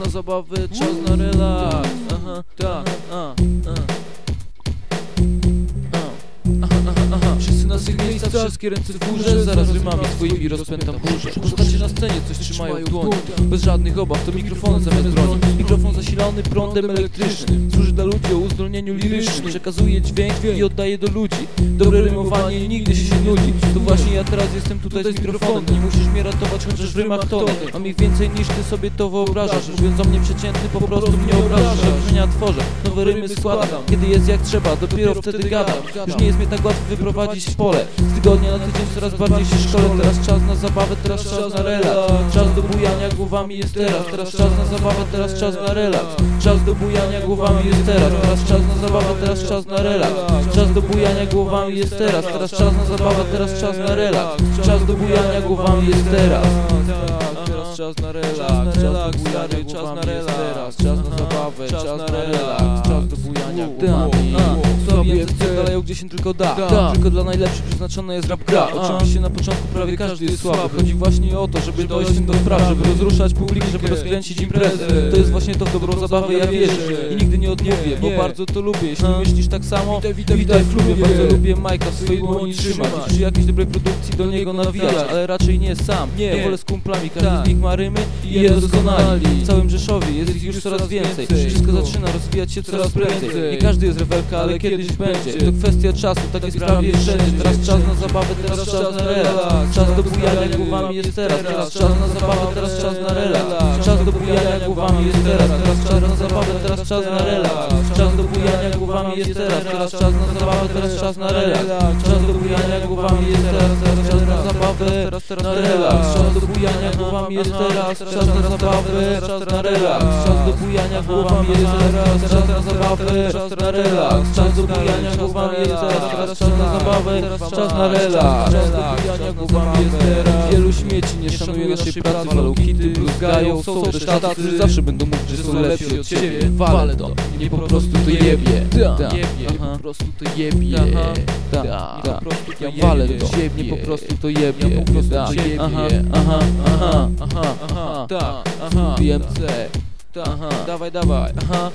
na relaks Aha, tak, a, a. Wszyscy na swych miejscach, wszystkie ręce w górze. Zaraz rymami swoimi rozpętam burzę Postacie na scenie coś trzymają w dłoni Bez żadnych obaw, to mikrofony zamiast broni. Mikrofon zasilany prądem elektrycznym. Służy dla ludzi o uzdolnieniu lirycznym. Przekazuje dźwięk i oddaje do ludzi. Dobre rymowanie nigdy się nie nudzi. To właśnie ja teraz jestem tutaj z mikrofonem. Nie musisz mnie ratować, chociaż w rymach tonem Mam ich więcej niż ty sobie to wyobrażasz. Mówiąc o mnie przeciętny, po prostu mnie obrażasz. Wrażenia tworzę, nowe rymy składam. Kiedy jest jak trzeba, dopiero wtedy gadam. Już nie jest mnie tak łatwo wyprowadzić w pole. Z tygodnia na tydzień coraz bardziej się szkole. Teraz czas na zabawę, teraz czas na relaks Czas do bujania głowami jest teraz. Teraz czas na zabawę, teraz czas na relaks Czas do bujania głowami jest teraz. Teraz czas na zabawę, teraz czas na relaks. Czas do bujania głowami jest teraz. Teraz czas na zabawę, teraz czas na relaks. Czas do bujania głowami jest teraz. Teraz czas na relaks, czas do bujania czas na relaks, czas na zabawę, czas na relaks, czas do bujania głowami. Sobie wpierdalają gdzie się tylko da, tylko dla najlepszych przeznaczona jest rap gra. Oczywiście na początku prawie każdy jest słaby, chodzi właśnie o to, żeby dojść do spraw, żeby rozruszać publikę, żeby rozkręcić imprezę. To jest właśnie to w dobrą zabawę, ja wierzę. i nigdy nie odmówię, bo bardzo to lubię. Jeśli myślisz tak samo, witaj w klubie, bardzo lubię Majka w swojej dłoni trzymać. przy jakiejś dobrej produkcji do niego nawijać, ale raczej nie sam, ja wolę z kumplami, każdy z nich ma rymy i je doskonali. W całym Rzeszowie jest ich już coraz więcej, wszystko zaczyna rozwijać się coraz prędzej. Nie każdy jest rewelka, ale kiedyś będzie. To kwestia czasu, sprawy jest wszędzie. Teraz czas na zabawę, teraz czas na relaks. Czas do bujania głowami jest teraz, teraz czas na zabawę, teraz czas na relaks. Czas do bujania głowami jest teraz, teraz czas na zabawę, teraz czas na relaks. Czas do bujania głowami jest teraz, teraz czas na zabawę, teraz czas na relaks. Czas do bujania głowami jest teraz, teraz czas teraz teraz na relaks. Czas do bujania głowami jest teraz, czas na zabawę, czas na relaks. Czas do bujania głowami jest teraz, czas na zabawę, czas na relaks. Czas do bujania głowami jest teraz, teraz czas na zabawę, czas na relaks. Czas do bujania głowami jest teraz. Śmieci nie szanuje naszej pracy, walą kity, bluzgają, są też tacy, którzy zawsze będą mówić, że są lepsi od ciebie. Walę to, nie po prostu to jebie. Nie po prostu to jebie. Da, po prostu to walę to, nie po prostu to jebie. Ja po prostu to jebie. Aha, aha, aha, aha, aha, tak, aha, DMC. Tak, dawaj, dawaj, aha.